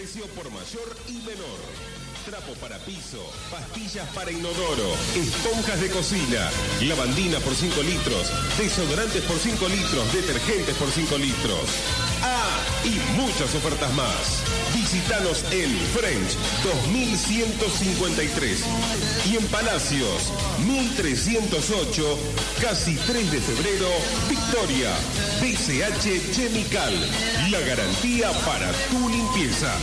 precio por mayor y menor. Trapo para piso, pastillas para inodoro, esponjas de cocina, lavandina por 5 litros, desodorantes por 5 litros, detergentes por 5 litros. Ah, y muchas ofertas más. Visítanos en French 2153 y en Palacios 1308, casi 3 de febrero, Victoria. BCH Chemical, la garantía para tu limpieza.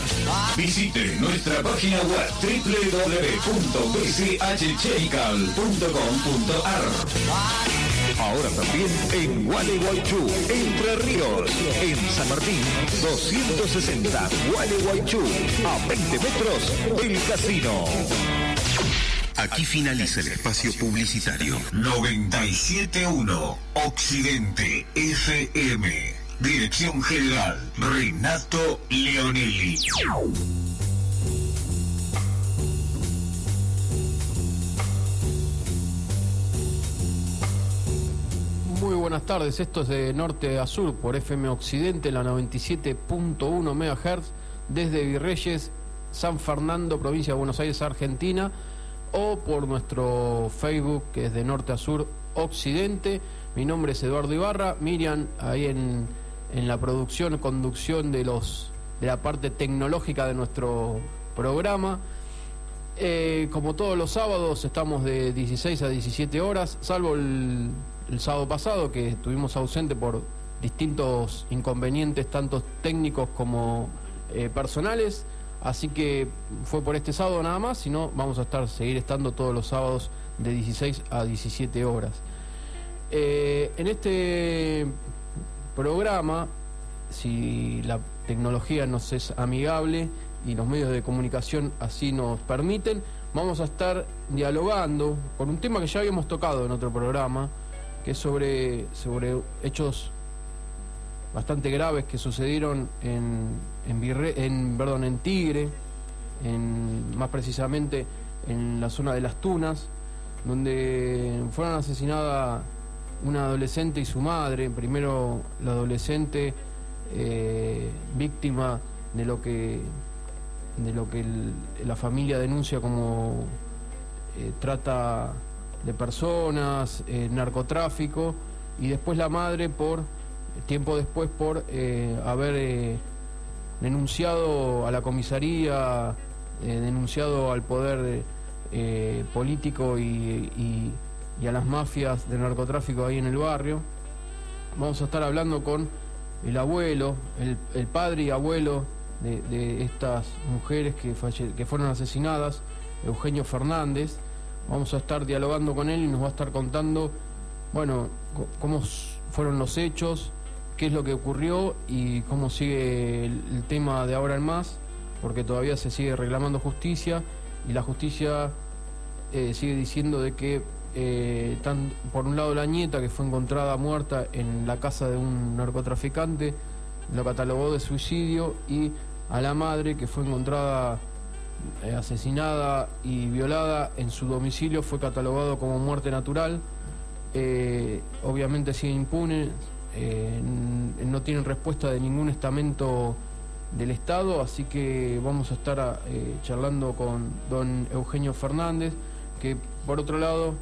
Visite nuestra página web www.bchchemical.com.ar. Ahora también en Gualeguaychú, Entre Ríos, en San Martín, 260, Gualeguaychú, a 20 metros del casino. Aquí finaliza el espacio publicitario. 971 Occidente FM. Dirección General Renato Leonelli. Buenas tardes, esto es de norte a sur por FM Occidente, la 97.1 MHz, desde Virreyes, San Fernando, provincia de Buenos Aires, Argentina, o por nuestro Facebook, que es de norte a sur Occidente. Mi nombre es Eduardo Ibarra, Miriam, ahí en, en la producción, conducción de, los, de la parte tecnológica de nuestro programa. Eh, como todos los sábados, estamos de 16 a 17 horas, salvo el, el sábado pasado, que estuvimos ausentes por distintos inconvenientes, tanto técnicos como eh, personales. Así que fue por este sábado nada más, si no, vamos a estar, seguir estando todos los sábados de 16 a 17 horas. Eh, en este programa, si la tecnología nos es amigable y los medios de comunicación así nos permiten, vamos a estar dialogando con un tema que ya habíamos tocado en otro programa, que es sobre, sobre hechos bastante graves que sucedieron en, en, Virre, en, perdón, en Tigre, en, más precisamente en la zona de Las Tunas, donde fueron asesinadas una adolescente y su madre, primero la adolescente eh, víctima de lo que de lo que la familia denuncia como eh, trata de personas, eh, narcotráfico, y después la madre por, tiempo después, por eh, haber eh, denunciado a la comisaría, denunciado al poder político y, y, a las mafias de narcotráfico ahí en el barrio. Vamos a estar hablando con el abuelo, el, el padre y abuelo de, de estas mujeres que, que fueron asesinadas, Eugenio Fernández vamos a estar dialogando con él y nos va a estar contando, bueno, cómo fueron los hechos, qué es lo que ocurrió y cómo sigue el, tema de ahora en más, porque todavía se sigue reclamando justicia y la justicia eh, sigue diciendo de que eh, por un lado la nieta que fue encontrada muerta en la casa de un narcotraficante lo catalogó de suicidio y a la madre que fue encontrada eh, asesinada y violada en su domicilio fue catalogado como muerte natural. Eh, obviamente sigue impune, eh, no tienen respuesta de ningún estamento del Estado, así que vamos a estar charlando con don Eugenio Fernández, que por otro lado,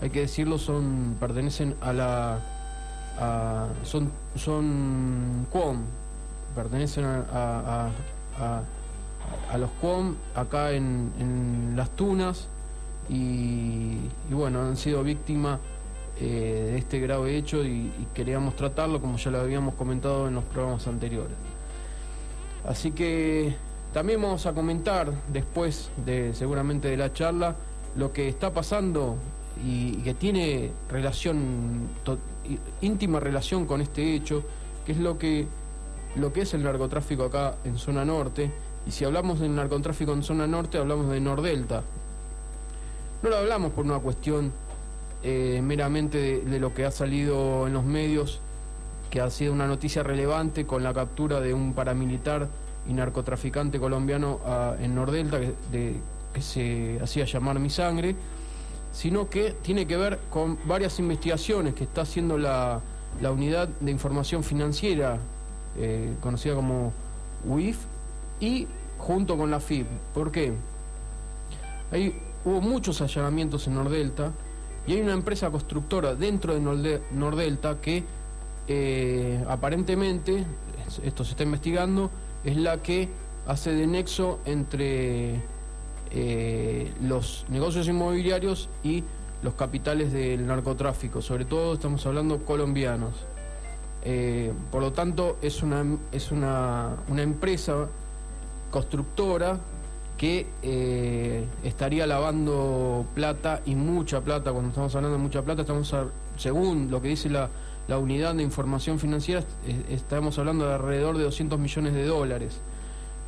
hay que decirlo, son pertenecen a la... A, son, son QOM, pertenecen a, a a los COM acá en, Las Tunas y, bueno, han sido víctimas eh, de este grave hecho y, queríamos tratarlo como ya lo habíamos comentado en los programas anteriores. Así que también vamos a comentar después de seguramente de la charla lo que está pasando y, que tiene relación, íntima relación con este hecho, que es lo que, lo que es el narcotráfico acá en zona norte y si hablamos del narcotráfico en zona norte, hablamos de Nordelta. No lo hablamos por una cuestión eh, meramente de, lo que ha salido en los medios, que ha sido una noticia relevante con la captura de un paramilitar y narcotraficante colombiano uh, en Nordelta, que, de, que se hacía llamar Mi Sangre, sino que tiene que ver con varias investigaciones que está haciendo la, la Unidad de Información Financiera, eh, conocida como UIF, y junto con la FIP. ¿Por qué? Ahí hubo muchos allanamientos en Nordelta y hay una empresa constructora dentro de Nordelta que eh, aparentemente, esto se está investigando, es la que hace de nexo entre eh, los negocios inmobiliarios y los capitales del narcotráfico, sobre todo estamos hablando colombianos. Eh, por lo tanto, es una, es una, una empresa constructora que eh, estaría lavando plata y mucha plata, cuando estamos hablando de mucha plata, estamos según lo que dice la, unidad de información financiera, estamos hablando de alrededor de 200 millones de dólares,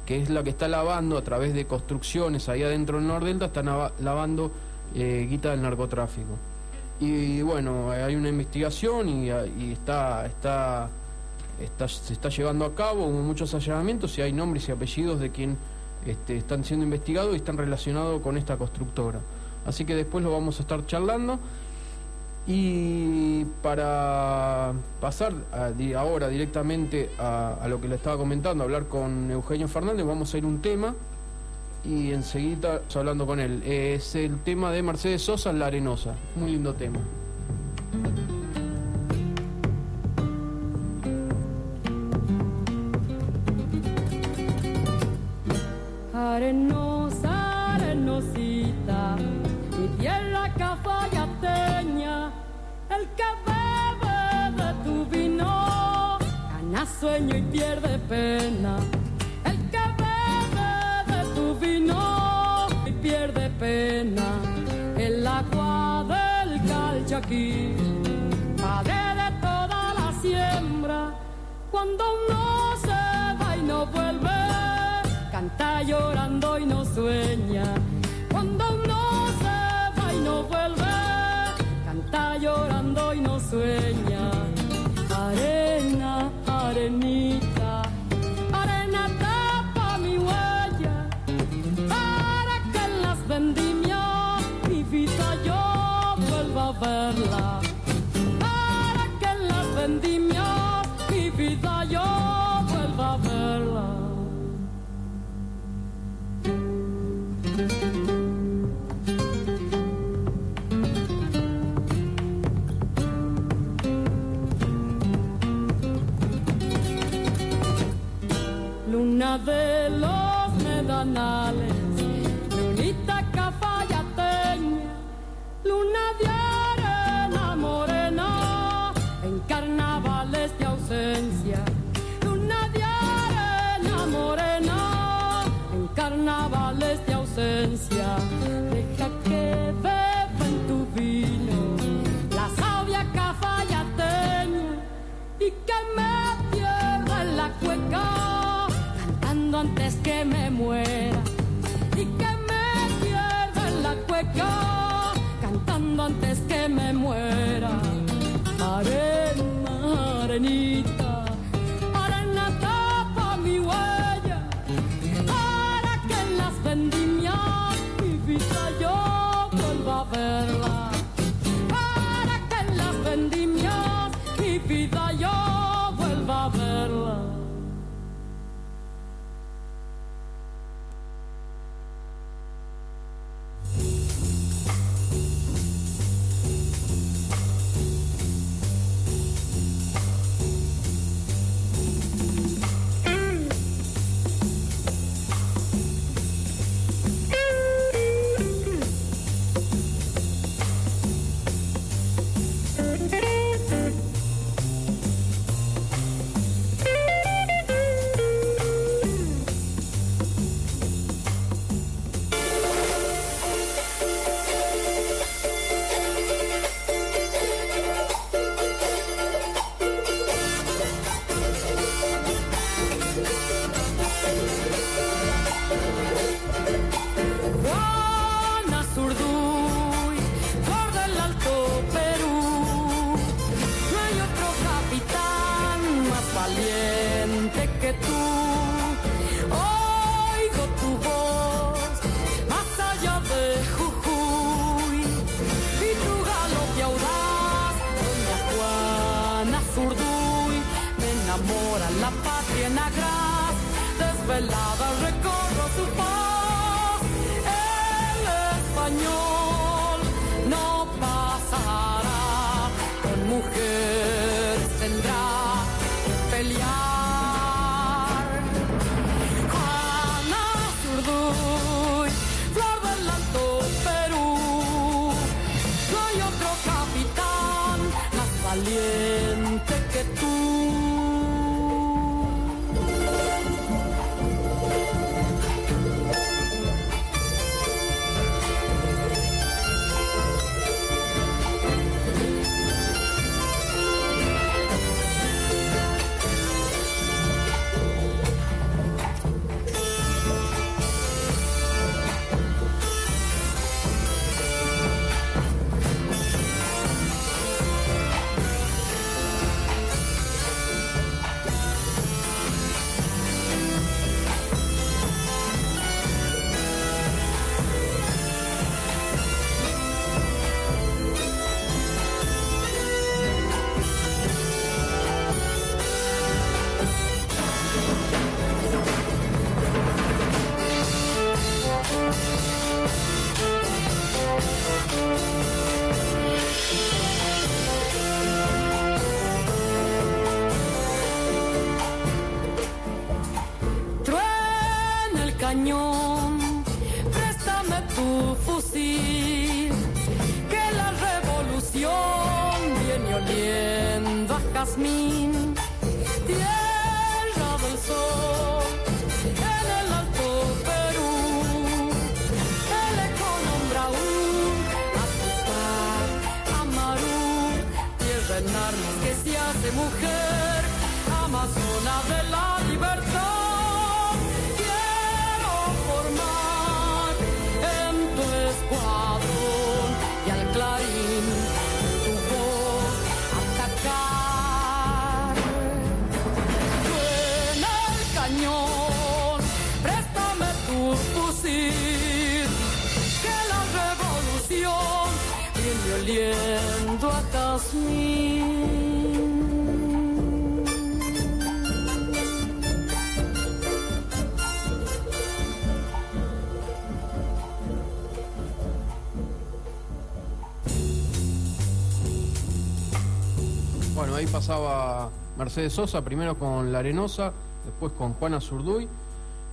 que es la que está lavando a través de construcciones ahí adentro del Nordelta, está lavando eh, guita del narcotráfico. Y bueno, hay una investigación y, está, está, se está llevando a cabo, hubo muchos allanamientos y hay nombres y apellidos de quien este, están siendo investigados y están relacionados con esta constructora. Así que después lo vamos a estar charlando. Y para pasar ahora directamente a, lo que le estaba comentando, hablar con Eugenio Fernández, vamos a ir un tema y enseguida hablando con él. Es el tema de Mercedes Sosa, La Arenosa. Muy lindo tema. Arenosa, arenosita, mi tierra cafayateña, el que bebe de tu vino, gana sueño y pierde pena pierde pena el agua del calchaquí, padre de toda la siembra. Cuando uno se va y no vuelve, canta llorando y no sueña. Cuando uno se va y no vuelve, canta llorando y no sueña. Arena, arenita los pasaba Mercedes Sosa, primero con La Arenosa, después con Juana Zurduy.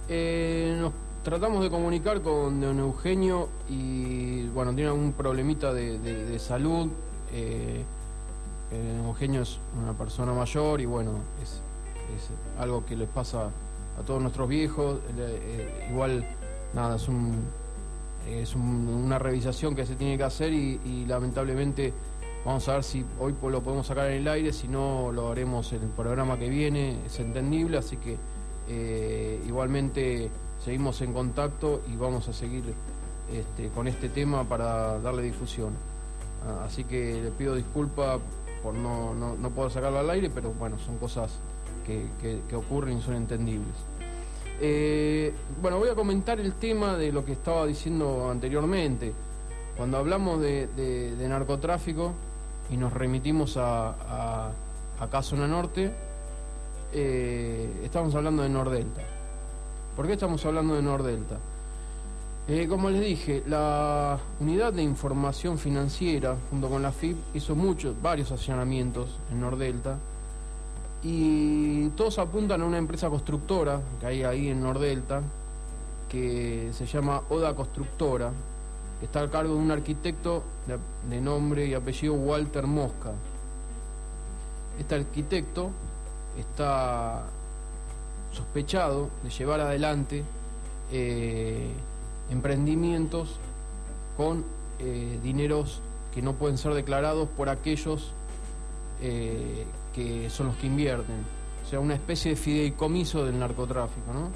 Eh, nos tratamos de comunicar con don Eugenio y, bueno, tiene algún problemita de, salud. Eh, eh, Eugenio es una persona mayor y, bueno, es, algo que les pasa a todos nuestros viejos. Eh, igual, nada, es un, es un- una revisación que se tiene que hacer y lamentablemente vamos a ver si hoy lo podemos sacar en el aire, si no lo haremos en el programa que viene, es entendible, así que eh, igualmente seguimos en contacto y vamos a seguir este, con este tema para darle difusión. Ah, Así que le pido disculpas por no, no, no poder sacarlo al aire, pero bueno, son cosas que, que- ocurren y son entendibles. Eh, bueno, voy a comentar el tema de lo que estaba diciendo anteriormente. Cuando hablamos de- de narcotráfico y nos remitimos a, a, a Casona Norte, eh, estamos hablando de Nordelta. ¿Por qué estamos hablando de Nordelta? Eh, como les dije, la Unidad de Información Financiera, junto con la FIP, hizo muchos, varios allanamientos en Nordelta y todos apuntan a una empresa constructora que hay ahí en Nordelta, que se llama Oda Constructora, está a cargo de un arquitecto de, de nombre y apellido Walter Mosca. Este arquitecto está sospechado de llevar adelante eh, emprendimientos con eh, dineros que no pueden ser declarados por aquellos eh, que son los que invierten. O sea, una especie de fideicomiso del narcotráfico, ¿no?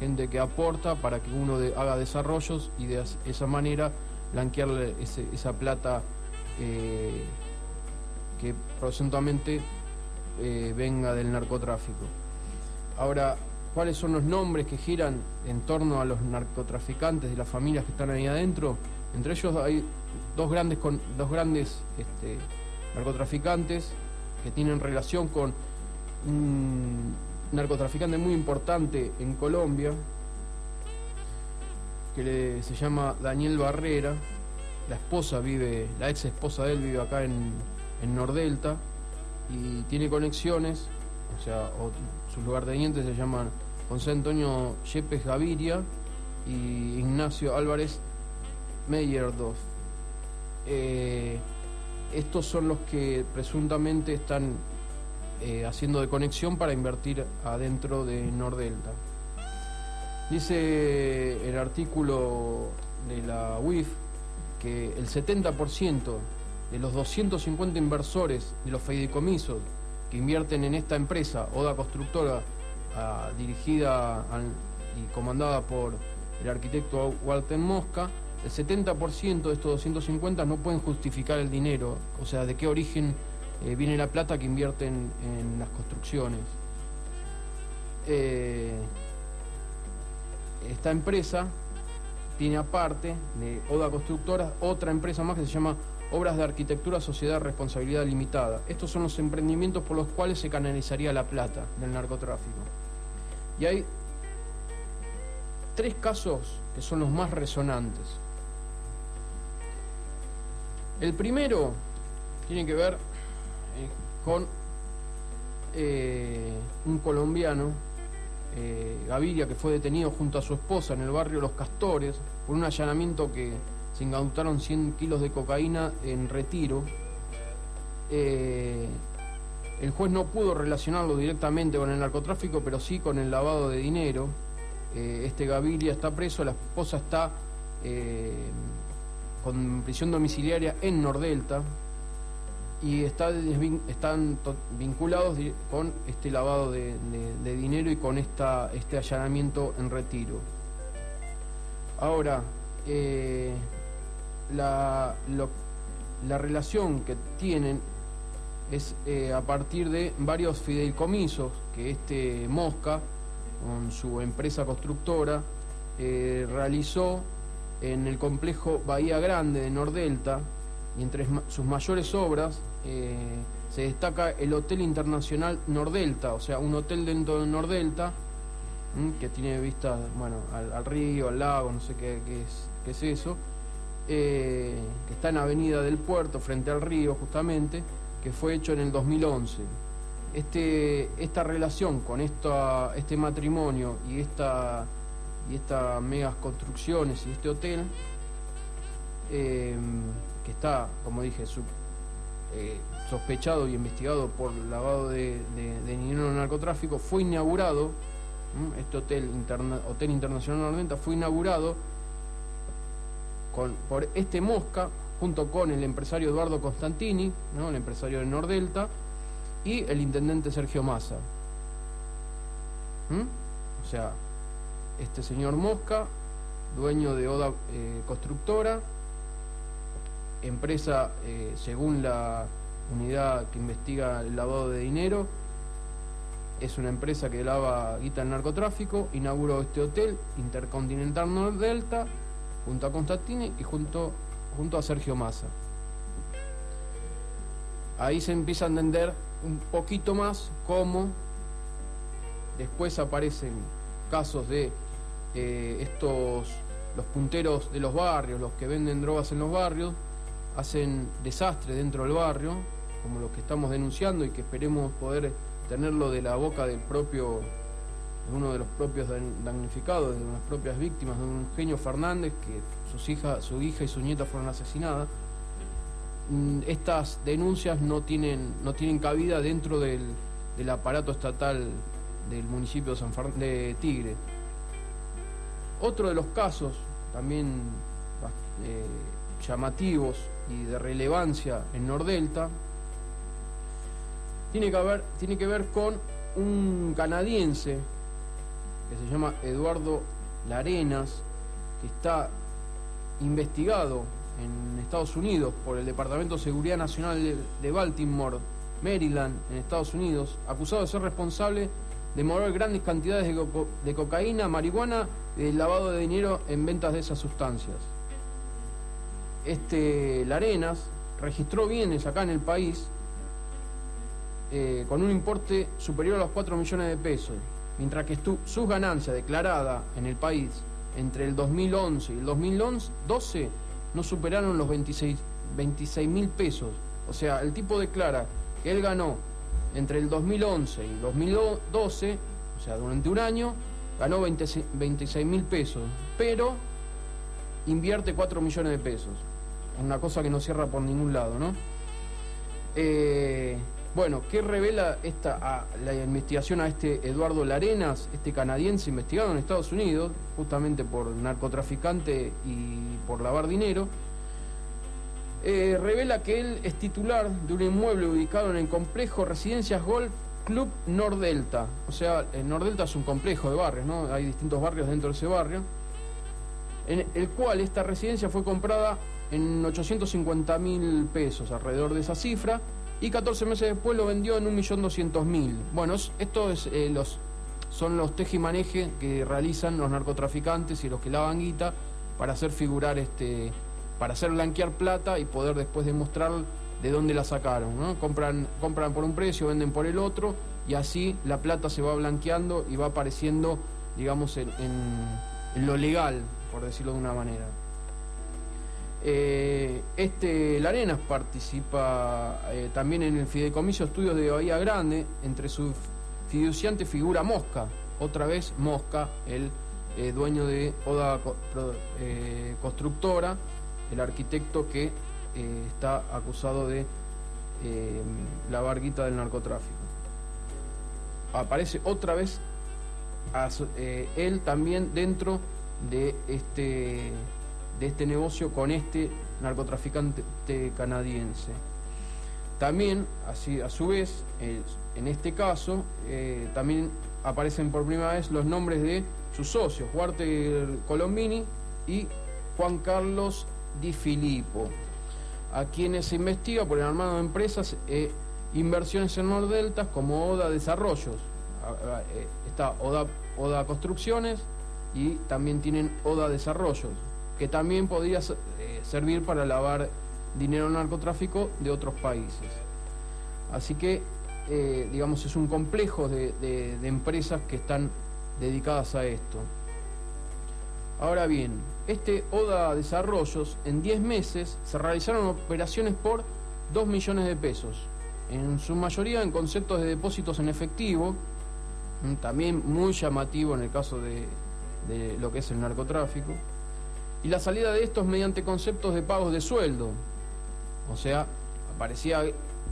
Gente que aporta para que uno haga desarrollos y de esa manera blanquearle esa plata eh, que presuntamente eh, venga del narcotráfico. Ahora, ¿cuáles son los nombres que giran en torno a los narcotraficantes y las familias que están ahí adentro? Entre ellos hay dos grandes, este, narcotraficantes que tienen relación con un narcotraficante muy importante en Colombia, que se llama Daniel Barrera. La esposa vive, la ex esposa de él vive acá en, en Nordelta y tiene conexiones, o sea, sus lugartenientes se llaman José Antonio Yepes Gaviria y Ignacio Álvarez Meyerdorf. Eh, estos son los que presuntamente están eh, haciendo de conexión para invertir adentro de Nordelta. Dice el artículo de la UIF que el 70% de los 250 inversores de los fideicomisos que invierten en esta empresa, Oda Constructora, ah, dirigida y comandada por el arquitecto Walter Mosca, el 70% de estos 250 no pueden justificar el dinero, o sea, de qué origen eh, viene la plata que invierten en las construcciones. Eh, esta empresa tiene aparte de Oda Constructora otra empresa más que se llama Obras de Arquitectura Sociedad Responsabilidad Limitada. Estos son los emprendimientos por los cuales se canalizaría la plata del narcotráfico. Y hay tres casos que son los más resonantes. El primero tiene que ver con eh, un colombiano eh, Gaviria, que fue detenido junto a su esposa en el barrio Los Castores por un allanamiento que se incautaron 100 kilos de cocaína en retiro. Eh, el juez no pudo relacionarlo directamente con el narcotráfico, pero sí con el lavado de dinero. Eh, este Gaviria está preso, la esposa está con prisión domiciliaria en Nordelta y está están vinculados con este lavado de, dinero y con esta, este allanamiento en retiro. Ahora, eh, la, la, relación que tienen es eh, a partir de varios fideicomisos que este Mosca, con su empresa constructora, eh, realizó en el complejo Bahía Grande de Nordelta, y entre sus mayores obras eh, se destaca el Hotel Internacional Nordelta, o sea, un hotel dentro de Nordelta que tiene vista bueno, al, río, al lago, no sé qué, es, eso, eh, que está en Avenida del Puerto, frente al río justamente, que fue hecho en el 2011. Este, esta relación con esta, este matrimonio y y estas megas construcciones y este hotel eh, que está, como dije, eh, sospechado y investigado por lavado de, dinero en narcotráfico, fue inaugurado, este hotel, hotel Internacional Nordelta fue inaugurado por este Mosca, junto con el empresario Eduardo Constantini, el empresario de Nordelta, y el intendente Sergio Massa. O sea, este señor Mosca, dueño de Oda eh, Constructora, empresa, eh, según la unidad que investiga el lavado de dinero, es una empresa que lava guita al narcotráfico, inauguró este hotel Intercontinental Nordelta junto a Constantini y junto, junto a Sergio Massa. Ahí se empieza a entender un poquito más cómo después aparecen casos de eh, estos, los punteros de los barrios, los que venden drogas en los barrios, hacen desastre dentro del barrio, como los que estamos denunciando y que esperemos poder tenerlo de la boca del propio, de uno de los propios damnificados, de unas propias víctimas, de un genio Fernández, que sus hija, su hija y su nieta fueron asesinadas. Mm, estas denuncias no tienen, no tienen cabida dentro del, aparato estatal del municipio de, San de Tigre. Otro de los casos también eh, llamativos y de relevancia en Nordelta, tiene que, ver, tiene que ver con un canadiense que se llama Eduardo Larenas, que está investigado en Estados Unidos por el Departamento de Seguridad Nacional de Baltimore, Maryland, en Estados Unidos, acusado de ser responsable de mover grandes cantidades de, de cocaína, marihuana y de lavado de dinero en ventas de esas sustancias este Larenas registró bienes acá en el país eh, con un importe superior a los 4 millones de pesos, mientras que sus ganancias declaradas en el país entre el 2011 y el 2012 no superaron los 26 mil pesos. O sea, el tipo declara que él ganó entre el 2011 y el 2012, o sea, durante un año, ganó 26 mil pesos, pero invierte 4 millones de pesos una cosa que no cierra por ningún lado, ¿no? Eh, bueno, ¿qué revela esta la investigación a este Eduardo Larenas, este canadiense investigado en Estados Unidos, justamente por narcotraficante y por lavar dinero? Eh, revela que él es titular de un inmueble ubicado en el complejo Residencias Golf Club Nordelta. O sea, Nordelta es un complejo de barrios, ¿no? Hay distintos barrios dentro de ese barrio. En el cual esta residencia fue comprada en 850 mil pesos, alrededor de esa cifra, y 14 meses después lo vendió en 1.200.000. Bueno, esto es, eh, los, son los tejimanejes que realizan los narcotraficantes y los que lavan guita para hacer figurar, este, para hacer blanquear plata y poder después demostrar de dónde la sacaron. ¿no? Compran, compran por un precio, venden por el otro, y así la plata se va blanqueando y va apareciendo, digamos, en, en lo legal, por decirlo de una manera. Eh, este Larenas participa eh, también en el Fideicomiso Estudios de Bahía Grande, entre sus fiduciantes figura Mosca, otra vez Mosca, el eh, dueño de Oda Constructora, el arquitecto que está acusado de la barguita del narcotráfico. Aparece otra vez él también dentro de este, de este negocio con este narcotraficante canadiense. También, así, a su vez, en este caso, también aparecen por primera vez los nombres de sus socios, Walter Colombini y Juan Carlos Di Filippo, a quienes se investiga por el armado de empresas e inversiones en Nordeltas como ODA Desarrollos. Eh, está ODA, ODA Construcciones y también tienen ODA Desarrollos, que también podría eh, servir para lavar dinero narcotráfico de otros países. Así que, digamos, es un complejo de empresas que están dedicadas a esto. Ahora bien, este ODA Desarrollos, en 10 meses se realizaron operaciones por 2 millones de pesos, en su mayoría en conceptos de depósitos en efectivo, también muy llamativo en el caso de lo que es el narcotráfico, y la salida de estos mediante conceptos de pagos de sueldo, o sea, aparecía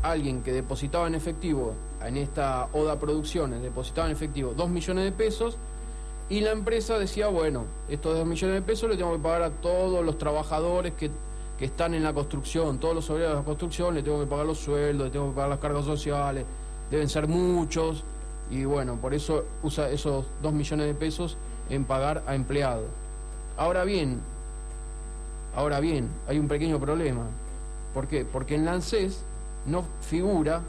alguien que depositaba en efectivo en esta ODA Producciones, depositaba en efectivo 2 millones de pesos y la empresa decía, bueno, estos 2 millones de pesos le tengo que pagar a todos los trabajadores que, están en la construcción, todos los obreros de la construcción, le tengo que pagar los sueldos, le tengo que pagar las cargas sociales, deben ser muchos y bueno, por eso usa esos 2 millones de pesos en pagar a empleados. Ahora bien, ahora bien, hay un pequeño problema. ¿Por qué? Porque en la ANSES no figura,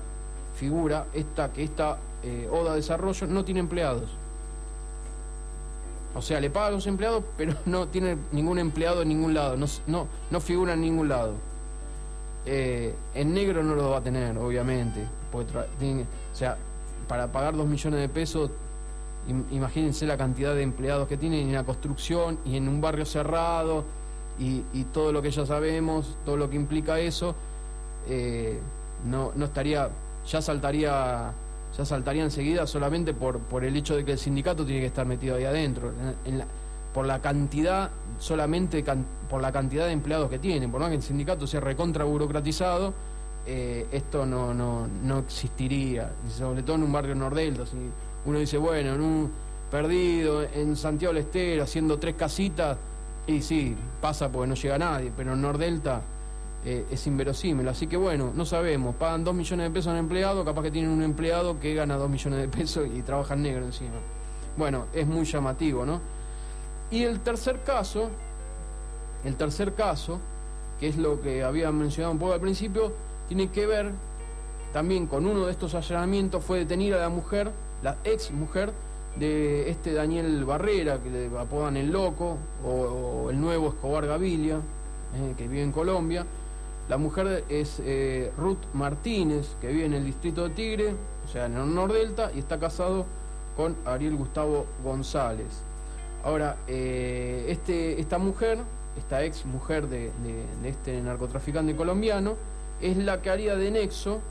figura esta, que esta eh, ODA Desarrollo no tiene empleados. O sea, le paga los empleados, pero no tiene ningún empleado en ningún lado, no, no, no figura en ningún lado. Eh, en negro no lo va a tener, obviamente. o sea, para pagar dos millones de pesos, imagínense la cantidad de empleados que tienen en la construcción y en un barrio cerrado y, y todo lo que ya sabemos, todo lo que implica eso. Eh, no, no estaría, ya saltaría, ya saltaría enseguida solamente por, por el hecho de que el sindicato tiene que estar metido ahí adentro, por la cantidad, solamente por la cantidad de empleados que tiene, por más que el sindicato sea recontra burocratizado, eh, esto no, no, no existiría, sobre todo en un barrio nordelto, si uno dice, bueno, en un perdido, en Santiago del Estero, haciendo tres casitas, y sí, pasa porque no llega nadie, pero en Nordelta eh, es inverosímil. Así que bueno, no sabemos, pagan 2 millones de pesos a un empleado, capaz que tienen un empleado que gana 2 millones de pesos y trabaja en negro encima. Bueno, es muy llamativo, ¿no? Y el tercer caso, el tercer caso, que es lo que había mencionado un poco al principio, tiene que ver también con uno de estos allanamientos, fue detenida la mujer, la ex mujer de este Daniel Barrera, que le apodan el loco, o, el nuevo Escobar Gavilia, eh, que vive en Colombia, la mujer es eh, Ruth Martínez, que vive en el distrito de Tigre, o sea, en el Nordelta, y está casado con Ariel Gustavo González. Ahora, eh, este, esta mujer, esta ex mujer de, este narcotraficante colombiano, es la que haría de nexo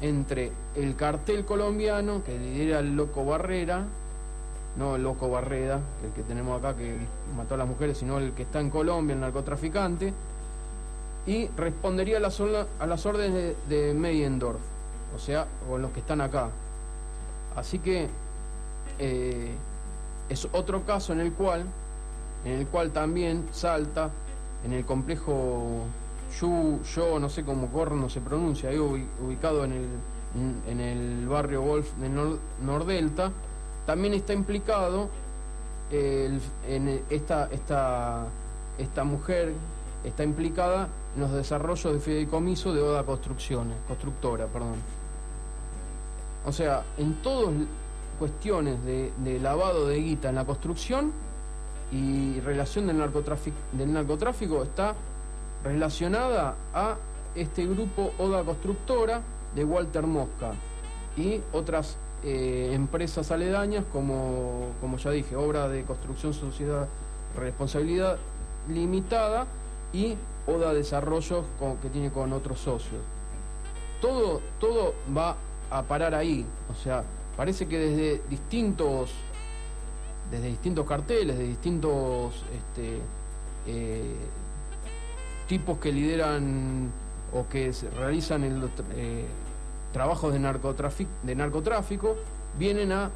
entre el cartel colombiano que lidera el Loco Barrera, no el Loco Barreda, el que tenemos acá que mató a las mujeres, sino el que está en Colombia, el narcotraficante, y respondería a las, órdenes de, de o sea, con los que están acá. Así que eh, es otro caso en el cual, en el cual también salta en el complejo Yu, yo no sé cómo corno se pronuncia, ahí ubicado en el, barrio Golf de Nordelta, también está implicado en esta, mujer, está implicada en los desarrollos de fideicomiso de Oda Construcciones, constructora, perdón. O sea, en todas cuestiones de, lavado de guita en la construcción y relación del del narcotráfico está relacionada a este grupo Oda Constructora de Walter Mosca y otras eh, empresas aledañas como, como ya dije, obra de construcción sociedad responsabilidad limitada y Oda Desarrollo que tiene con otros socios. Todo, todo va a parar ahí, o sea, parece que desde distintos desde distintos carteles, de distintos este, eh, tipos que lideran o que realizan el, eh, trabajos de, narcotráfico, vienen a,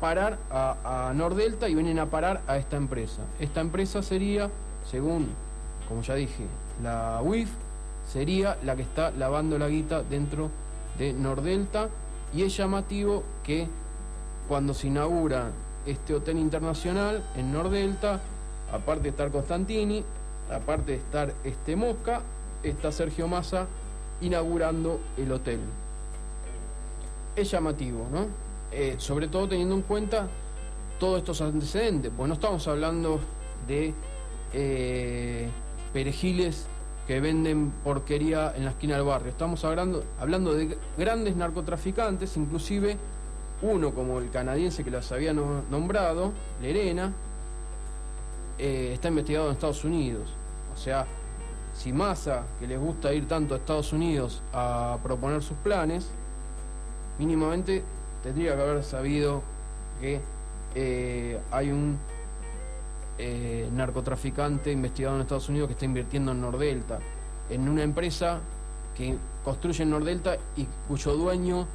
parar a, a, Nordelta y vienen a parar a esta empresa. Esta empresa sería, según, como ya dije, la UIF, sería la que está lavando la guita dentro de Nordelta y es llamativo que cuando se inaugura este hotel internacional en Nordelta, aparte de estar Constantini, aparte de estar este Mosca, está Sergio Massa inaugurando el hotel. Es llamativo, ¿no? Eh, sobre todo teniendo en cuenta todos estos antecedentes, pues no estamos hablando de eh, perejiles que venden porquería en la esquina del barrio, estamos hablando, hablando de grandes narcotraficantes, inclusive uno como el canadiense que las había nombrado, Lerena, eh, está investigado en Estados Unidos. O sea, si Massa, que les gusta ir tanto a Estados Unidos a proponer sus planes, mínimamente tendría que haber sabido que eh, hay un eh, narcotraficante investigado en Estados Unidos que está invirtiendo en Nordelta, en una empresa que construye en Nordelta y cuyo dueño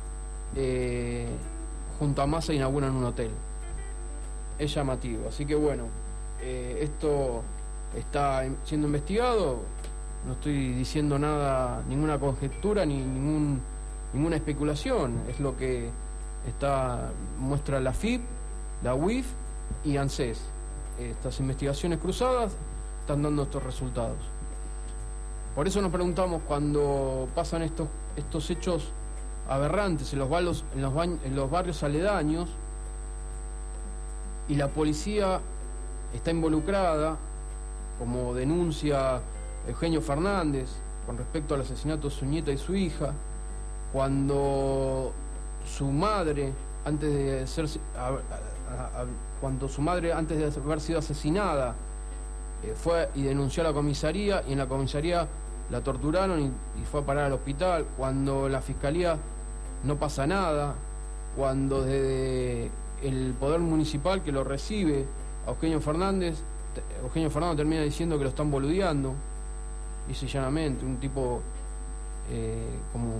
junto a Massa inauguran un hotel. Es llamativo. Así que bueno, eh, esto está siendo investigado. No estoy diciendo nada, ninguna conjetura ni ningún, ninguna especulación. Es lo que muestra la FIP, la UIF y ANSES. Estas investigaciones cruzadas están dando estos resultados. Por eso nos preguntamos cuando pasan estos, estos hechos aberrantes en los, los, en los barrios aledaños y la policía está involucrada, como denuncia Eugenio Fernández con respecto al asesinato de su nieta y su hija, cuando su madre, antes de ser, cuando su madre, antes de haber sido asesinada, eh, fue y denunció a la comisaría y en la comisaría la torturaron y, y fue a parar al hospital, cuando la fiscalía no pasa nada, cuando desde el poder municipal que lo recibe Eugenio Fernández, Fernández termina diciendo que lo están boludeando, dice llanamente, un tipo eh, como,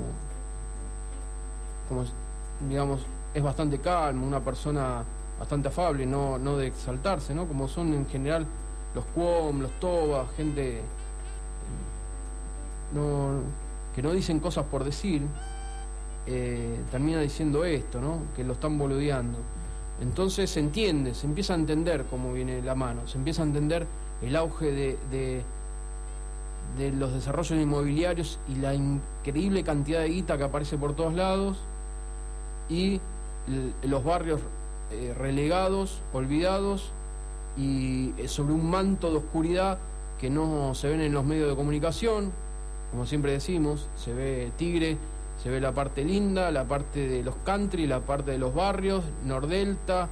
como, digamos, es bastante calmo, una persona bastante afable, no, no de exaltarse, ¿no? Como son en general los Cuom, los Tobas, gente eh, no, que no dicen cosas por decir, eh, termina diciendo esto, ¿no? que lo están boludeando. Entonces se entiende, se empieza a entender cómo viene la mano, se empieza a entender el auge de, los desarrollos inmobiliarios y la increíble cantidad de guita que aparece por todos lados y los barrios eh, relegados, olvidados y eh, sobre un manto de oscuridad que no se ven en los medios de comunicación, como siempre decimos, se ve Tigre se ve la parte linda, la parte de los country, la parte de los barrios, Nordelta,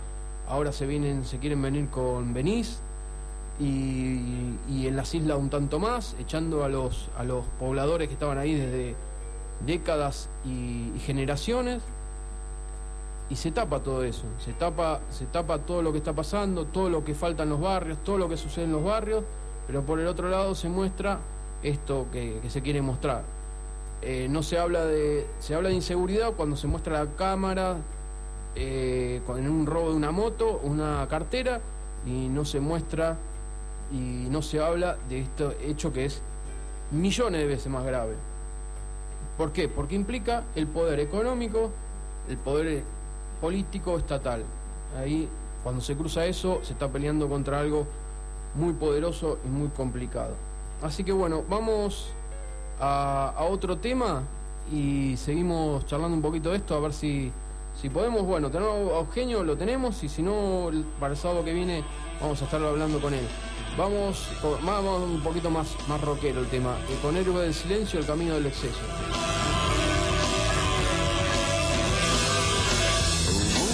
ahora se vienen, se quieren venir con Beniz y, en las islas un tanto más, echando a los, a los pobladores que estaban ahí desde décadas y, generaciones. Y se tapa todo eso, se tapa, se tapa todo lo que está pasando, todo lo que falta en los barrios, todo lo que sucede en los barrios, pero por el otro lado se muestra esto que se quiere mostrar eh, no se habla de se habla de inseguridad cuando se muestra la cámara eh, en un robo de una moto una cartera y no se muestra y no se habla de este hecho que es millones de veces más grave. ¿por qué? porque implica el poder económico el poder político estatal. Ahí cuando se cruza eso se está peleando contra algo muy poderoso y muy complicado. Así que bueno vamos a, otro tema y seguimos charlando un poquito de esto, a ver si, si podemos. Bueno, tenemos a Eugenio, lo tenemos, y si no, para el sábado que viene vamos a estar hablando con él. Vamos, vamos un poquito más, más rockero el tema. Con Héroe del Silencio, el camino del exceso.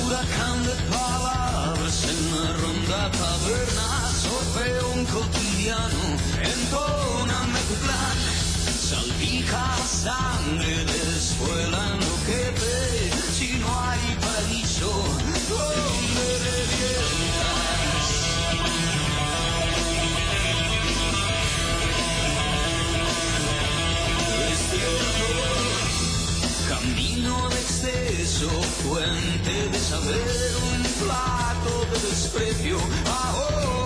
huracán de palabras en un cotidiano, entóname tu plan Salpija sangre del suelo enloquece si no hay paraíso donde debieras. camino de exceso, fuente de saber, un plato de desprecio. Ahora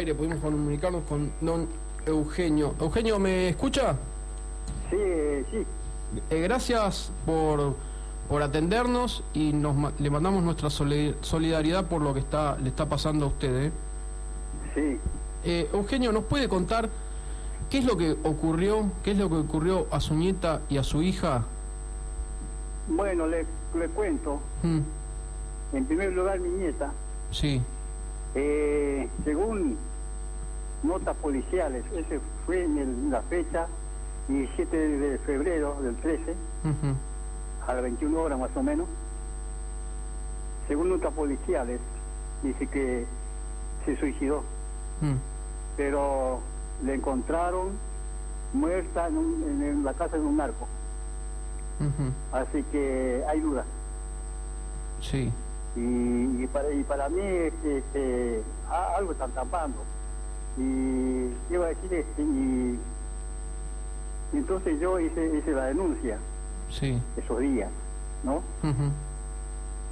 aire pudimos comunicarnos con don Eugenio. Eugenio, ¿me escucha? Sí, sí. Eh, gracias por, por atendernos y nos, le mandamos nuestra solidaridad por lo que está, le está pasando a ustedes. ¿eh? Sí. Eh, Eugenio, ¿nos puede contar qué es lo que ocurrió, qué es lo que ocurrió a su nieta y a su hija? Bueno, le, le cuento. Mm. En primer lugar, mi nieta. Sí. según notas policiales. Ese fue en la fecha 17 de febrero del 13, a las 21 horas más o menos. Según notas policiales, dice que se suicidó. Mm. Pero le encontraron muerta en, un, en, la casa de un narco. Así que hay dudas. Sí. Y, y, para, y para mí este, algo están tapando. Y ¿qué iba a decir, este, y, y entonces yo hice, hice la denuncia Sí. esos días, ¿no?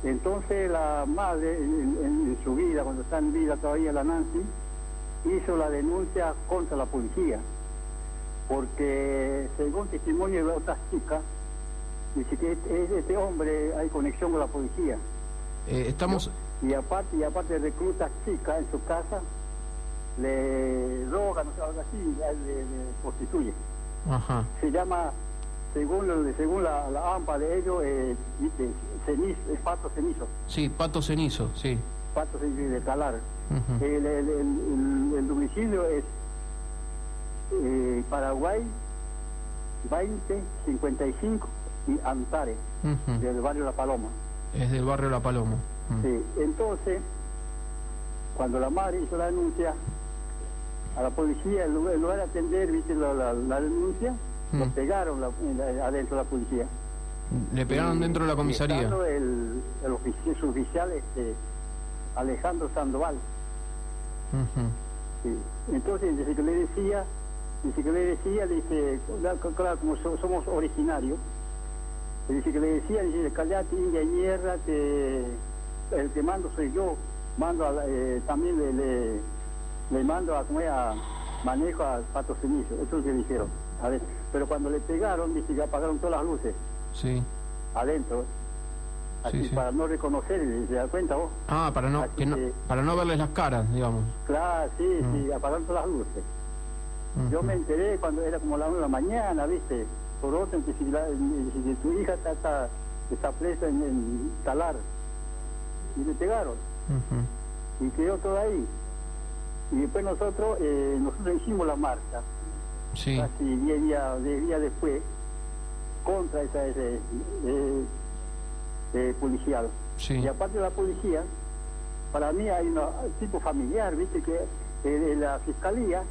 Entonces la madre, en, en- en su vida, cuando está en vida todavía la Nancy, hizo la denuncia contra la policía, porque según testimonio de otras chicas, dice que este, este hombre hay conexión con la policía. Eh, estamos. Y aparte, y aparte recluta chicas en su casa, le drogan, o sea, algo así, le, le prostituye. Ajá. Se llama, según, según la, la AMPA de ellos, eh, cenizo, es pato cenizo. Sí, Pato Cenizo, sí. Pato Cenizo de Calar. El, el, el- el- el domicilio es eh, Paraguay 2055 y Antare, Ujú. del barrio La Paloma. Es del barrio La Paloma. Sí, entonces, cuando la madre hizo la denuncia a la policía, en lugar, en lugar de atender ¿viste, la, la- la denuncia, Mm. lo pegaron la- adentro de la policía. Le pegaron Y- dentro de la comisaría. el, el oficial, su oficial este, Alejandro Sandoval. Ujú. Sí. Entonces, dice que le decía, dice que le decía, dice, claro, claro, como so- somos originarios, dice que le decía, dice, callate, india que el que mando soy yo, mando a eh, también le, le, le mando a, como a manejo al pato cenizo, eso es lo que dijeron. A ver, pero cuando le pegaron, dice que apagaron todas las luces Sí. adentro, así Sí, sí. para no reconocer, ¿se da cuenta vos? Ah, para no, que no, que- para no verles las caras, digamos. Claro, sí, Mm. sí, apagaron todas las luces. Yo me enteré cuando era como la una de la mañana, ¿viste? Por otro, que si, la- tu hija está, está, está presa en, en Talar. Y le pegaron. Ujú. Y quedó todo ahí. Y después nosotros, eh, nosotros hicimos la marcha, Sí. casi 10 días, 10 días después, contra esa ese, eh, eh, policial. Sí. Y aparte de la policía, para mí hay un tipo familiar, viste que eh, de la fiscalía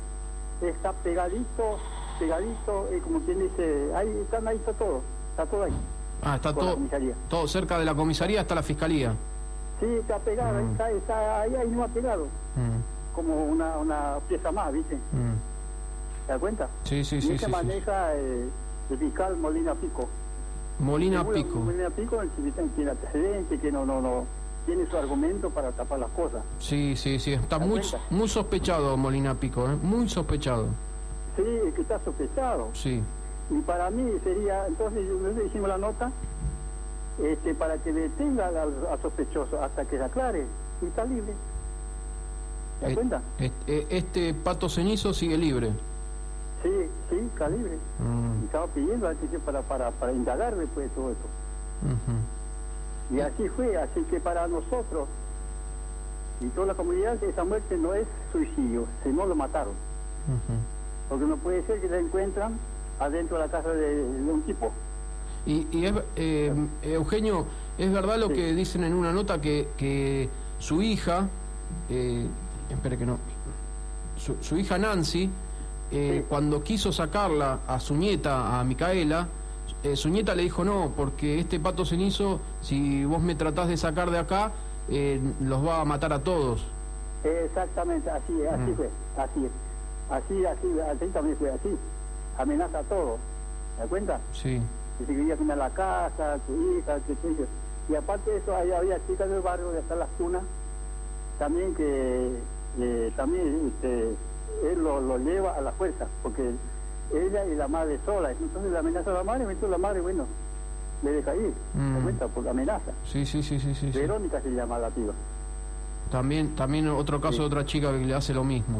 está pegadito, pegadito, como quien dice, ahí están ahí está todo, está todo ahí. Ah, está todo, cerca de la comisaría está la fiscalía. Sí, está pegado, ahí Mm. está, está ahí, ahí no ha pegado, Mm, como una, una pieza más, viste, mm. ¿te das cuenta? Sí, sí, y sí, sí, sí. maneja eh, el fiscal Molina Pico. Molina Seguro Pico. Molina Pico el que tiene antecedentes, que no, no, no, tiene su argumento para tapar las cosas. Sí, sí, sí. Está ¿Te das muy, cuenta? muy sospechado Molina Pico, ¿eh? Muy sospechado. Sí, que está sospechado. Sí. Y para mí sería, entonces nosotros hicimos la nota este, para que detenga al, al sospechoso hasta que se aclare y está libre. ¿Te das Eh, cuenta? Este pato cenizo sigue libre. Sí, sí, está libre. Mm, estaba pidiendo que para, para, para indagar después de todo esto. Y así fue, así que para nosotros y toda la comunidad esa muerte no es suicidio, sino lo mataron. Porque no puede ser que la encuentran adentro de la casa de, de un tipo. Y, y es, eh, Eugenio, ¿es verdad lo Sí. que dicen en una nota que, que su hija, eh, espere que no, su, su hija Nancy, eh, Sí. cuando quiso sacarla a su nieta, a Micaela, eh, su nieta le dijo no, porque este pato cenizo, si vos me tratás de sacar de acá, eh, los va a matar a todos. Exactamente, así así Mm. fue, así es. Así, así, así también fue así. Amenaza a todo. ¿Te das cuenta? Sí. Que si quería comer la casa, tu hija, que yo. Y aparte de eso, ahí había chicas del barrio de hasta las cunas, también que también este, él lo, lo lleva a la fuerza, porque ella y la madre sola. Entonces le amenaza a la madre, entonces la madre, bueno, le deja ir. ¿Te Mm. cuenta? Por amenaza. Sí, sí, sí, sí, sí. sí. Verónica se llama la piba. También, también otro caso Sí. de otra chica que le hace lo mismo.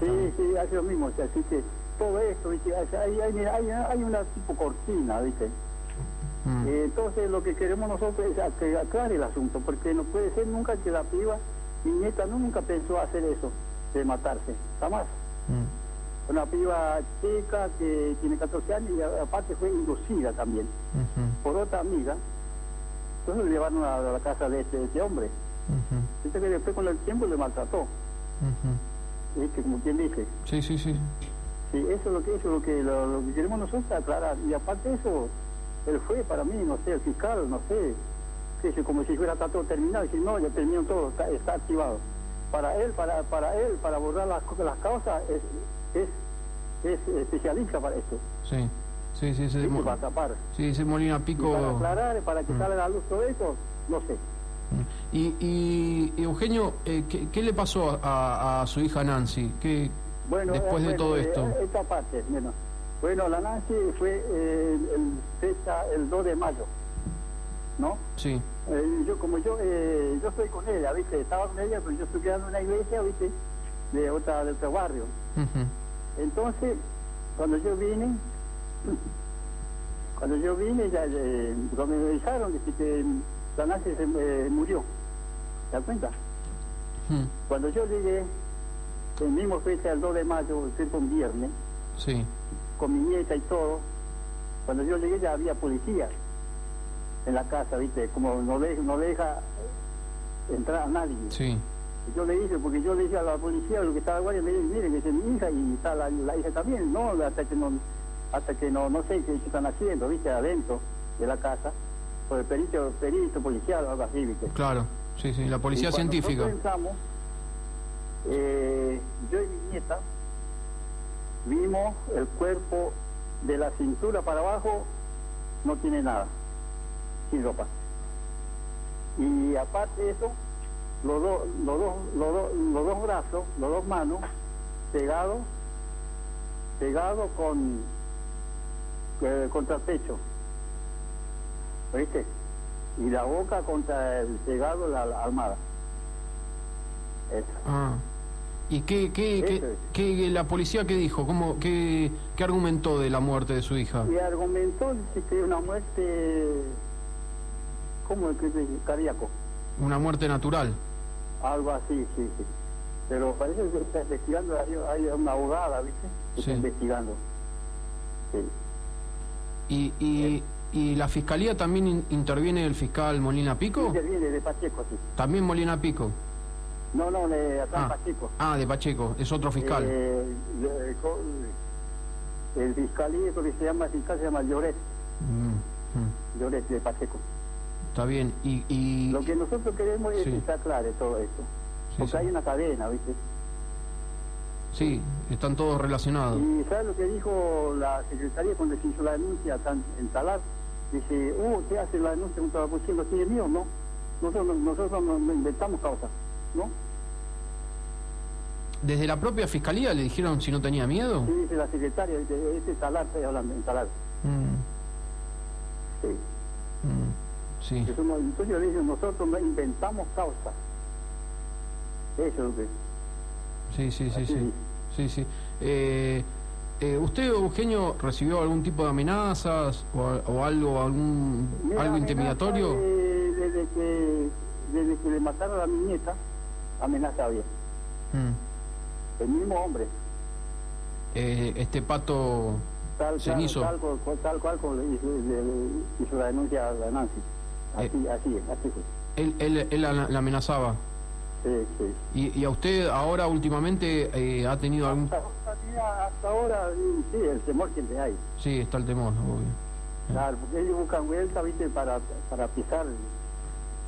Sí, sí, hace lo mismo. o sea, así que todo esto, ¿viste? Hay, hay, hay, hay- una tipo cortina, ¿viste? Mm. Eh, entonces lo que queremos nosotros es a- que aclare el asunto, porque no puede ser nunca que la piba, mi nieta no, nunca pensó hacer eso, de matarse, jamás. Mm. Una piba chica que tiene 14 años y aparte fue inducida también por otra amiga Entonces lo llevaron a la casa de este, de este hombre. Dice que después con el tiempo le maltrató. ujú. ¿Viste? Como quien dice. Sí, sí, sí. Sí, eso es lo que, eso es lo que, lo, lo que queremos nosotros aclarar. Y aparte de eso, él fue para mí, no sé, el fiscal, no sé, que como si fuera está todo terminado. Y si no, ya terminó todo, está, está activado. Para él, para, para él, para borrar las, las causas, es, es, es especialista para esto. Sí, sí, sí. sí, ¿Viste? Mo- Para tapar. Sí, ese Molina Y Pico. para aclarar, para que Mm. salga a la luz todo eso, no sé. Y, y Eugenio, eh, ¿qué, qué le pasó a, a su hija Nancy? ¿Qué, Bueno, después eh, de bueno, todo eh, esto? esta parte, bueno. Bueno, la Nancy fue eh, el, fecha el 2 de mayo, ¿no? Sí, Eh, yo como yo eh, yo estoy con ella, ¿viste? Estaba con ella, pero yo estoy quedando en una iglesia, ¿viste? De otra de otro barrio. Entonces, cuando yo vine, cuando yo vine, ya, eh, cuando me avisaron que, que la Nancy se eh, murió. ¿Te das cuenta? Cuando yo llegué, el mismo fecha, el 2 de mayo, que fue un viernes, sí, con mi nieta y todo, cuando yo llegué ya había policía en la casa, ¿viste? Como no, de- no deja entrar a nadie. sí, Yo le dije, porque yo le dije a la policía, lo que estaba guardia, le dije, miren, que es mi hija y está la, la hija también, no, hasta que no, hasta que no, no sé qué están haciendo, ¿viste? Adentro de la casa, por el perito, perito policial o algo así, ¿viste? claro. Sí, sí, la policía Y científica. entramos, eh, yo y mi nieta vimos el cuerpo de la cintura para abajo, no tiene nada, sin ropa. Y aparte de eso, los dos, los dos, los dos, los dos brazos, los dos manos, pegados, pegados con eh, contra el pecho. ¿Viste? Y la boca contra el pegado la, la almada. Eso. Ah. ¿Y qué, qué, qué, Eso es. qué- la policía qué dijo? ¿Cómo, qué, ¿Qué argumentó de la muerte de su hija? Y argumentó que una muerte, ¿cómo es que se dice? Cardíaco. Una muerte natural. Algo así, sí, sí. Pero parece que está investigando, hay, hay una abogada, ¿viste? Que Sí. está investigando. Sí. ¿Y, y, y la fiscalía también in- interviene el fiscal Molina Pico? Interviene de Pacheco, sí. También Molina Pico. No, no, de acá Ah, Pacheco. ah, de Pacheco, es otro fiscal. Eh, el fiscalía, que se llama, el fiscal se llama Lloret, Mm, mm. Lloret de Pacheco. Está bien. Y, y Lo que nosotros queremos es Sí. que se aclare todo esto. Sí, Porque sí. hay una cadena, ¿viste? sí, están todos relacionados. Y ¿sabes lo que dijo la secretaría cuando se hizo la denuncia en- Talar? Dice, uh, ¿qué hace la denuncia contra la policía? ¿No tiene mío? No. Nosotros, nosotros no, no inventamos causas, ¿no? Desde la propia fiscalía le dijeron si no tenía miedo. Sí, dice la secretaria, dice, este es Talar, estoy hablando, en Talar. Mm, sí. Entonces yo dije, nosotros no inventamos causas. Eso es lo que... Sí, sí, sí, sí. Sí, sí. Eh, eh, ¿Usted, Eugenio, recibió algún tipo de amenazas o, o algo, algún Mira, algo intimidatorio? eh, desde, que, desde que le mataron a mi nieta, amenaza había. Mm. El mismo hombre. Eh, este pato Tal, tal, cenizo. tal, cual, tal cual como le hizo, le- hizo la denuncia a la Nancy. Así, Eh. así es, así fue. Él, él, él la, amenazaba. Sí, sí. ¿Y, y a usted ahora últimamente eh, ha tenido algún... Hasta, hasta, ahora, sí, el temor le hay. Sí, está el temor, obvio. Claro, porque ellos buscan vuelta, viste, para, para pisar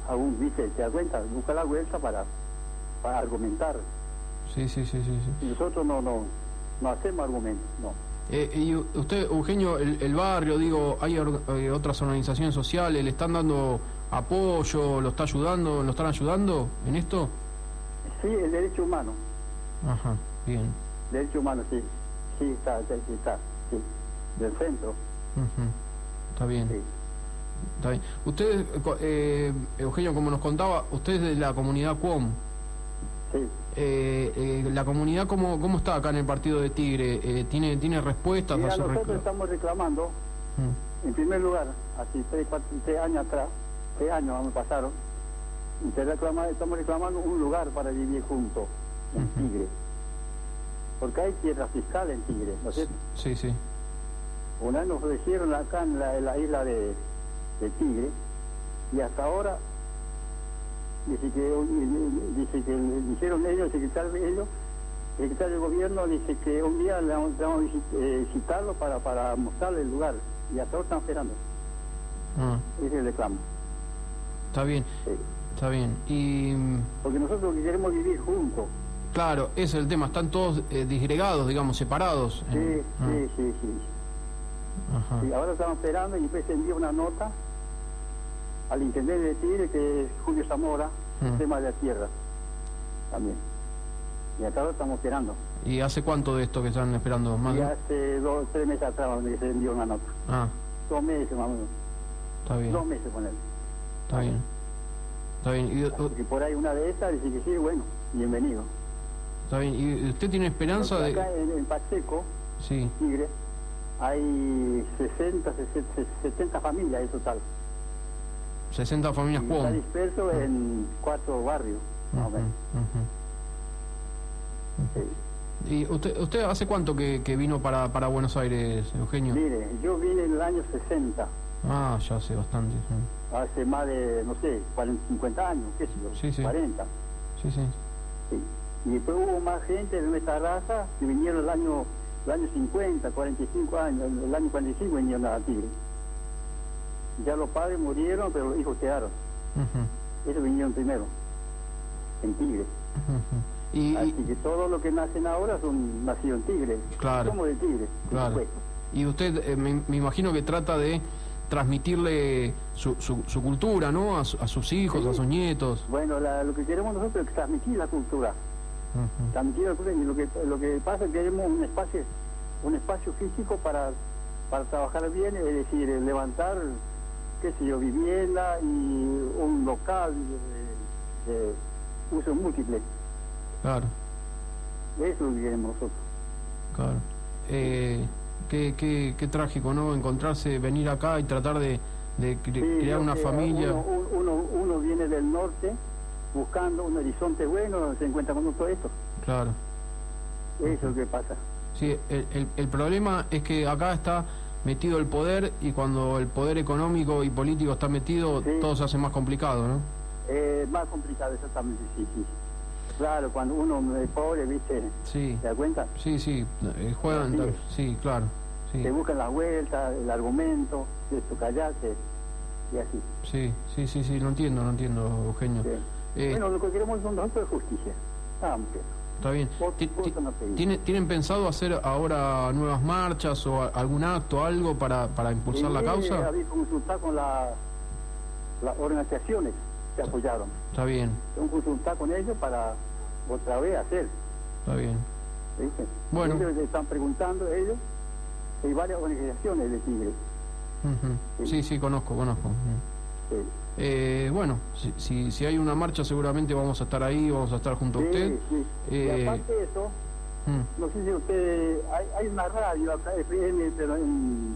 algún, viste, te das cuenta, buscan la vuelta para, para argumentar. Sí, sí, sí, sí. sí. Nosotros no, no, no hacemos argumentos, no. Eh, y usted, Eugenio, el, el barrio, digo, hay or- eh, otras organizaciones sociales, ¿le están dando apoyo, lo está ayudando, lo están ayudando en esto? Sí, el derecho humano, Ajá, bien. derecho humano, sí, sí está, sí está, sí, del centro, Ujú. Está bien, sí. está bien. Usted, eh, eh, Eugenio, como nos contaba, usted es de la comunidad Cuom. Sí, Eh, eh, ¿La comunidad cómo, cómo está acá en el partido de Tigre? Eh, ¿tiene, ¿Tiene respuestas Mira, a su nosotros estamos reclamando, Mm, en primer lugar, así tres, cuatro, tres años atrás, tres años me pasaron, reclama- estamos reclamando un lugar para vivir juntos en. Tigre. Porque hay tierra fiscal en Tigre, ¿no es cierto? Sí, sí. Una nos ofrecieron acá en la, en la isla de, de Tigre, y hasta ahora dice que dice que le dijeron ellos, el secretario de ellos, el secretario de gobierno dice que un día le vamos, a eh, citarlo para, para mostrarle el lugar y hasta ahora están esperando. Ah, Ese es el reclamo. está bien, sí. está bien. Y mm, Porque nosotros queremos vivir juntos. claro, ese es el tema. Están todos eh, disgregados, digamos, separados. Sí, en- ah, sí, sí, sí. ajá. Ahora estamos esperando y después se envió una nota al intendente de Tigre, que es Julio Zamora, Mm. el tema de la tierra también. Y hasta ahora estamos esperando. ¿Y hace cuánto de esto que están esperando? ¿Más Y hace dos, tres meses atrás donde se envió una nota. Ah, Dos meses más o menos. está bien, Dos meses con él. está bien. Está bien. Y, Porque por ahí una de estas dice que sí, bueno, bienvenido. está bien. ¿Y usted tiene esperanza Porque de...? acá en, en Pacheco, Sí, Tigre, hay 60, 60, 70 familias en total. 60 familias Y está disperso en cuatro barrios, más o menos. ¿Y usted, usted hace cuánto que, que vino para, para Buenos Aires, Eugenio? Mire, yo vine en el año 60, Ah, ya hace bastante. sí. hace más de, no sé, 40, 50 años, qué sé yo, Sí, sí. 40. Sí, sí. Sí. Y después hubo más gente de nuestra raza que vinieron el año, el año 50, 45 años, el año 45 vinieron a Tigre. Ya los padres murieron, pero los hijos quedaron. Ujú, Ellos vinieron primero, en Tigre. Y, Así que todos los que nacen ahora son nacidos en Tigre. Claro. Somos de Tigre, Claro. y usted, eh, me, me imagino que trata de transmitirle su, su, su cultura, ¿no? A, su- a sus hijos, Sí. a sus nietos. Bueno, la- lo que queremos nosotros es transmitir la cultura. Transmitir la cultura. Y lo que, lo que pasa es que queremos un espacio, un espacio físico para, para trabajar bien, es decir, levantar, qué sé yo, vivienda y un local de, de uso múltiple. Claro, Eso queremos nosotros. claro. Eh, qué, qué, qué trágico, ¿no? Encontrarse, venir acá y tratar de, de cre- Sí, crear una familia. Uno, uno, uno viene del norte buscando un horizonte bueno, se encuentra con todo esto. Claro. Eso es lo que pasa. Sí, el, el, el problema es que acá está metido el poder y cuando el poder económico y político está metido, Sí. todo se hace más complicado, ¿no? Es más complicado exactamente, sí, sí. Claro, cuando uno es pobre, ¿viste? Sí, ¿Te das cuenta? sí, sí, eh, juegan, sí, claro, sí, te buscan las vueltas, el argumento, esto callate y así. sí, sí, sí, sí, lo entiendo, lo entiendo, Eugenio. Sí. Eh, bueno, lo que queremos nosotros es justicia. Nada más que eso. Está bien. Vos- Ti- vos ti- no pedís. ¿tiene- ¿Tienen pensado hacer ahora nuevas marchas o algún acto, algo para, para impulsar la Y, eh, causa? Había consultar con la- las organizaciones que apoyaron. Está bien, Tengo que consultar con ellos para otra vez hacer. está bien. ¿viste? Bueno. Ellos están preguntando ellos. Hay varias organizaciones de Tigre. Ujú. Sí, sí, conozco, conozco. Mm. Sí. Eh, bueno, si, si, si hay una marcha seguramente vamos a estar ahí, vamos a estar junto a usted. Sí, sí. Eh, Y aparte de eso, Mm, no sé si usted, hay, hay una radio acá, FM, pero en,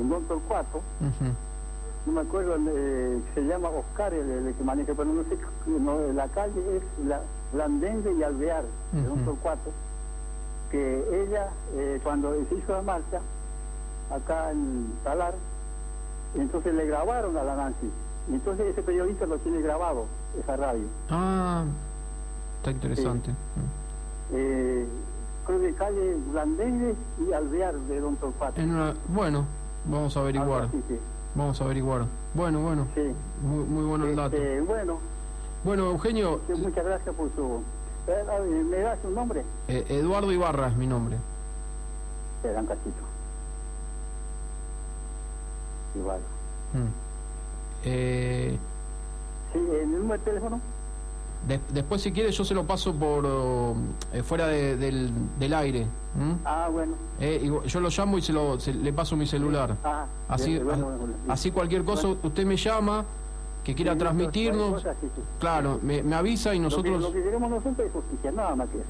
en Don Torcuato, no me acuerdo, eh, se llama Oscar el, el que maneja, pero no sé, no, la calle es la Landende y Alvear, de Don. Torcuato, que ella, eh, cuando se hizo la marcha, acá en Talar, entonces le grabaron a la Nancy, y entonces ese periodista lo tiene grabado, esa radio. Ah, está interesante. Eh, creo que calle Landende y Alvear de Don una- bueno, vamos a averiguar. Algo así, sí. Vamos a averiguar. Bueno, bueno, Sí. muy, muy bueno el dato. Este, bueno, Bueno, Eugenio, muchas gracias por su... Eh, ¿Me das su nombre? eh, Eduardo Ibarra es mi nombre. Te dan cachito. Igual. Mm. Eh, Sí, ¿el número de teléfono? de- después, si quiere, yo se lo paso por eh, fuera de- del, del aire. Ah, bueno. Eh, yo lo llamo y se lo se- le paso mi celular. Ah, Así, bien, bueno, a- bueno, bien. así cualquier cosa, usted me llama, que quiera Sí, transmitirnos, sí, claro, me, me avisa y Lo que, nosotros... lo que queremos nosotros es justicia, nada más que eso.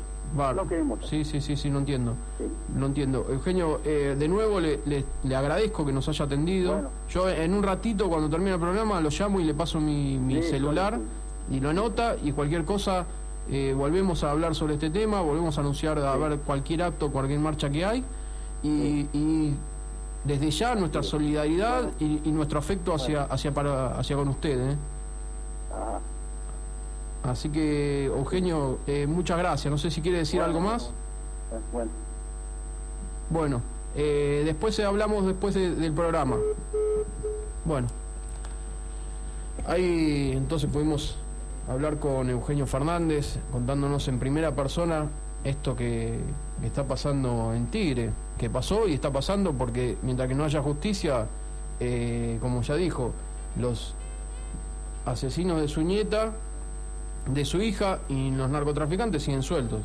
No queremos. Sí, sí, sí, sí, no entiendo. Sí. No entiendo. Eugenio, eh, de nuevo le, le- le agradezco que nos haya atendido. Bueno. Yo en un ratito, cuando termine el programa, lo llamo y le paso mi, mi celular y lo anota y cualquier cosa, eh, volvemos a hablar sobre este tema, volvemos a anunciar a ver cualquier acto, cualquier marcha que hay y, y desde ya nuestra solidaridad y, y nuestro afecto hacia hacia para hacia con usted. ¿eh? Así que, Eugenio, eh, muchas gracias. No sé si quiere decir algo más. Bueno, Bueno, eh, después hablamos después de- del programa. Bueno, ahí entonces pudimos hablar con Eugenio Fernández, contándonos en primera persona esto que, que está pasando en Tigre, que pasó y está pasando porque mientras que no haya justicia, eh, como ya dijo, los asesinos de su nieta, de su hija y los narcotraficantes siguen sueltos.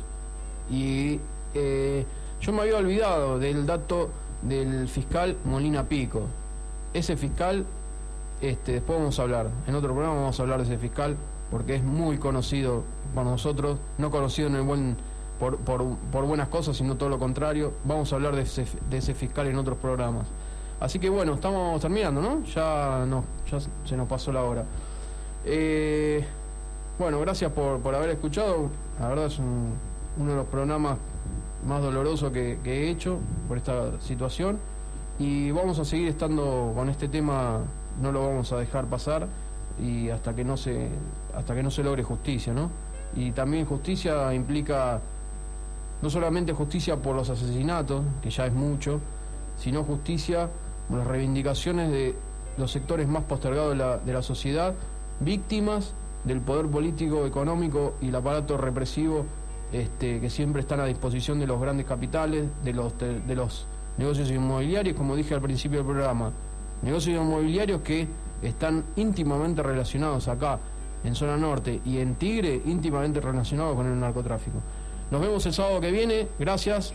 Y eh, yo me había olvidado del dato del fiscal Molina Pico. Ese fiscal, este, después vamos a hablar, en otro programa vamos a hablar de ese fiscal, porque es muy conocido por nosotros, no conocido en el buen, por, por, por buenas cosas, sino todo lo contrario. Vamos a hablar de ese, de ese fiscal en otros programas. Así que bueno, estamos terminando, ¿no? Ya, no, ya se nos pasó la hora. Eh, bueno, gracias por, por haber escuchado. La verdad es un- uno de los programas más dolorosos que, he hecho por esta situación. Y vamos a seguir estando con este tema, no lo vamos a dejar pasar y hasta que no se, hasta que no se logre justicia, ¿no? Y también justicia implica no solamente justicia por los asesinatos, que ya es mucho, sino justicia por las reivindicaciones de los sectores más postergados de la sociedad, víctimas del poder político, económico y el aparato represivo este, que siempre están a disposición de los grandes capitales, de los, de, de los negocios inmobiliarios, como dije al principio del programa, negocios inmobiliarios que están íntimamente relacionados acá, en zona norte, y en Tigre, íntimamente relacionados con el narcotráfico. Nos vemos el sábado que viene, gracias,